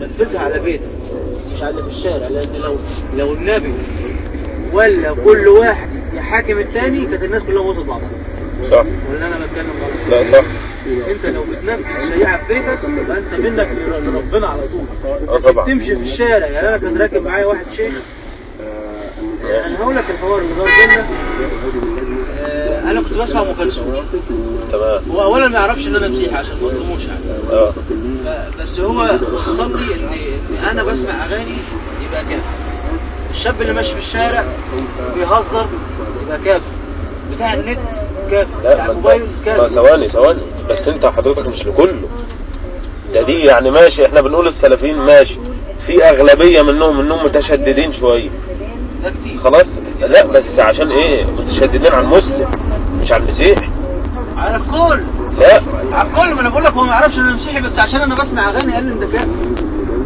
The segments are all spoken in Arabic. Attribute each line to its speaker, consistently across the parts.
Speaker 1: نفذها على بيتك. مش على في الشارع لأن لو لو النبي ولا كل واحد يحاكم التاني كانت الناس كلها موتت بعضها.
Speaker 2: صح.
Speaker 1: ولا أنا بتكلم غلط؟
Speaker 2: لا صح.
Speaker 1: أنت لو بتنفذ الشريعة في بيتك يبقى أنت منك لربنا على طول.
Speaker 2: آه طبعا.
Speaker 1: تمشي في الشارع يعني أنا كان راكب معايا واحد شيخ أنا هقول لك الحوار اللي دار بينا آه، أنا كنت بسمع أم كلثوم.
Speaker 2: تمام.
Speaker 1: هو اولا ما يعرفش إن أنا مسيحي عشان ما أظلموش يعني آه. بس هو وصل لي ان ان أنا بسمع أغاني يبقى كافر الشاب اللي ماشي في الشارع بيهزر يبقى كافر بتاع النت كافر بتاع الموبايل كافر
Speaker 2: ثواني ثواني. بس أنت حضرتك مش لكله. ده دي يعني ماشي إحنا بنقول السلفيين ماشي. في أغلبية منهم إنهم متشددين شوية. خلاص؟ لا بس عشان إيه؟ متشددين على المسلم مش على المسيحي
Speaker 1: على الكل.
Speaker 2: لا.
Speaker 1: على الكل ما أنا بقول لك هو ما يعرفش ان أنا مسيحي بس عشان أنا بسمع أغاني قال لي أنت كافر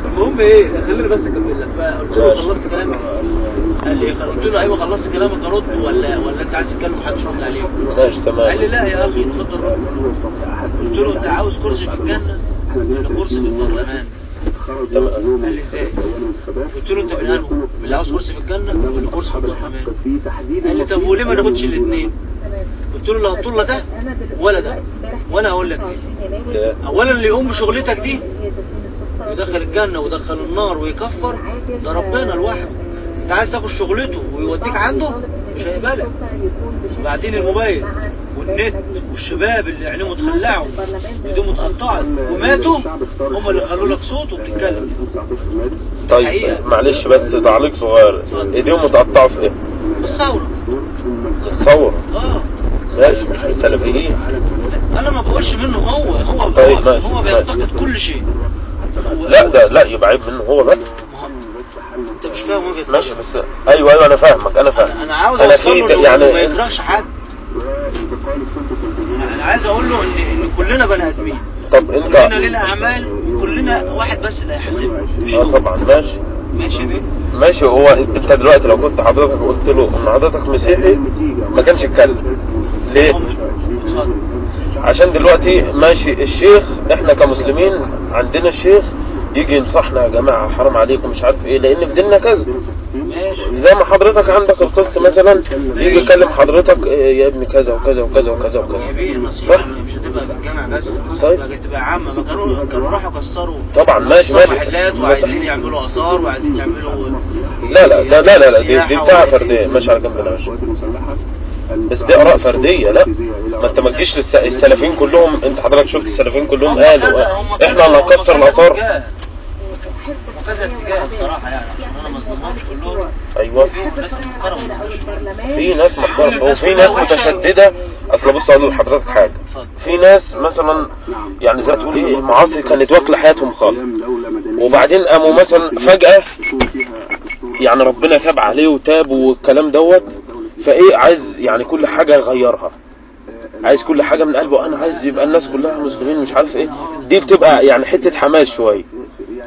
Speaker 1: المهم إيه؟ خليني بس أكمل لك فقلت له. خلصت كلامك. قال لي قلت له أيوه خلصت كلامك ارد ولا ولا أنت عايز تتكلم محدش رد عليك؟
Speaker 2: ماشي
Speaker 1: قال لي
Speaker 2: تمام
Speaker 1: لا يا أخي خد الرد قلت له أنت عاوز كرسي في الجنة؟ ولا كرسي في البرلمان
Speaker 2: تمام
Speaker 1: قال لي إزاي؟ قلت له أنت من انه من اللي عاوز كرسي في الجنة. ولا كرسي في البرلمان قال لي طب وليه ما ناخدش الاثنين قلت له لا هتطول لا ده ولا ده. وأنا أقول لك
Speaker 2: لا.
Speaker 1: اولا اللي يقوم بشغلتك دي ويدخل الجنة ويدخل النار ويكفر ده ربنا لوحده. أنت عايز تاخد شغلته ويوديك عنده؟ مش هيقبلك. وبعدين الموبايل. والنت والشباب اللي عينيهم اتخلعوا وايديهم اتقطعت وماتوا هم اللي خلوا لك صوت وبتتكلم.
Speaker 2: طيب
Speaker 1: حقيقة.
Speaker 2: معلش بس تعليق صغير. ايديهم متقطعه في إيه؟
Speaker 1: بالثورة
Speaker 2: الثورة
Speaker 1: آه.
Speaker 2: ماشي مش بالسلفيين.
Speaker 1: لا، أنا ما بقولش منه هو هو
Speaker 2: طيب،
Speaker 1: هو,
Speaker 2: ماشي،
Speaker 1: هو. بينتقد كل شيء.
Speaker 2: لا ده لا يبقى عيب منه هو بقى
Speaker 1: أنت مش فاهم وجهة
Speaker 2: ماشي. بس أيوه أيوه أنا فاهمك أنا فاهم.
Speaker 1: أنا أنا عاوز أنا
Speaker 2: في يعني
Speaker 1: ما يكرهش حد. أنا عايز أقول له ان إن كلنا بني آدمين.
Speaker 2: طب انت
Speaker 1: كلنا لنا أعمال وكلنا واحد بس اللي هيحاسبنا مش آه
Speaker 2: طبعا. ماشي.
Speaker 1: ماشي يا بيه.
Speaker 2: ماشي. هو أنت دلوقتي لو كنت حضرتك قلت له إن حضرتك مسيحي ما كانش يتكلم. ليه؟
Speaker 1: هو مش اتفضل.
Speaker 2: عشان دلوقتي ماشي. الشيخ إحنا كمسلمين عندنا الشيخ يجي ينصحنا يا جماعة حرام عليكم مش عارف إيه لأن في ديننا كذا. زي ما حضرتك عندك القس مثلا يجي يكلم حضرتك إيه يا ابني كذا وكذا وكذا وكذا وكذا. صح.
Speaker 1: مش هتبقى في الجامع بس
Speaker 2: طيب.
Speaker 1: هتبقى عامة ما كانوا كانوا راحوا كسروا
Speaker 2: طبعا ماشي ماشي.
Speaker 1: محلات وعايزين يعملوا آثار وعايزين يعملوا
Speaker 2: لا لا ده لا لا لا دي, دي
Speaker 1: وعايزين-
Speaker 2: فردية ماشي على جنب ماشي. بس دي آراء فردية لا. ما انت ما تجيش للس- السلفيين كلهم انت حضرتك شفت السلفيين كلهم قالوا
Speaker 1: إحنا
Speaker 2: هنكسر
Speaker 1: كذا يعني أنا ما أظلمهمش كلهم. أيوه. ناس محترمة.
Speaker 2: في ناس محترمة. وفي ناس متشددة. أصل بص أقول لحضرتك حاجة. في ناس مثلا يعني زي ما تقول إيه المعاصي كانت واكلة حياتهم خالص. وبعدين قاموا مثلا فجأة يعني ربنا تاب عليه وتاب والكلام دوت. فإيه عايز يعني كل حاجة يغيرها. عايز كل حاجة من قلبه. أنا عايز يبقى الناس كلها مسلمين مش عارف إيه. دي بتبقى يعني حتة حماس شوية.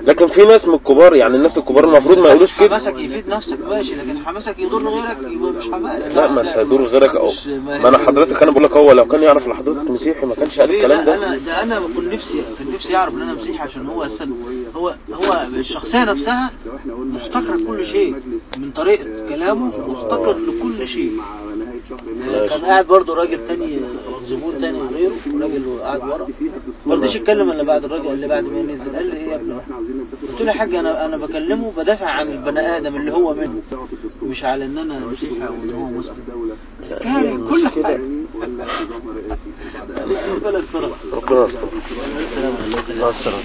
Speaker 2: لكن في ناس من الكبار يعني الناس الكبار المفروض ما يقولوش كده.
Speaker 1: حماسك يفيد نفسك ماشي لكن حماسك يضر غيرك يبقى مش حماس.
Speaker 2: لا ما انت دور غيرك أو
Speaker 1: مش-
Speaker 2: ما أنا حضرتك أنا بقول لك هو لو كان يعرف ان حضرتك مسيحي ما كانش قال
Speaker 1: ليه؟
Speaker 2: الكلام
Speaker 1: لا
Speaker 2: ده.
Speaker 1: أنا ده أنا بكون نفسي كان نفسي يعرف إن أنا مسيحي عشان هو أساسا هو هو الشخصية نفسها مفتقرة كل شيء من طريقة كلامه مفتقر لكل شيء. كان قاعد برضه راجل تاني زبون تاني غيره راجل قاعد ورا. ما رضيش يتكلم إلا بعد الراجل اللي بعد ما نزل قال لي إيه يا ابني؟ قلت له يا حاج أنا أنا بكلمه بدافع عن البني آدم اللي هو منه مش على إن أنا مسيحي أو إن هو مسلم. كاره كل حاجة. ربنا يستر.
Speaker 2: ربنا يستر.
Speaker 1: السلام عليكم
Speaker 2: مع السلامة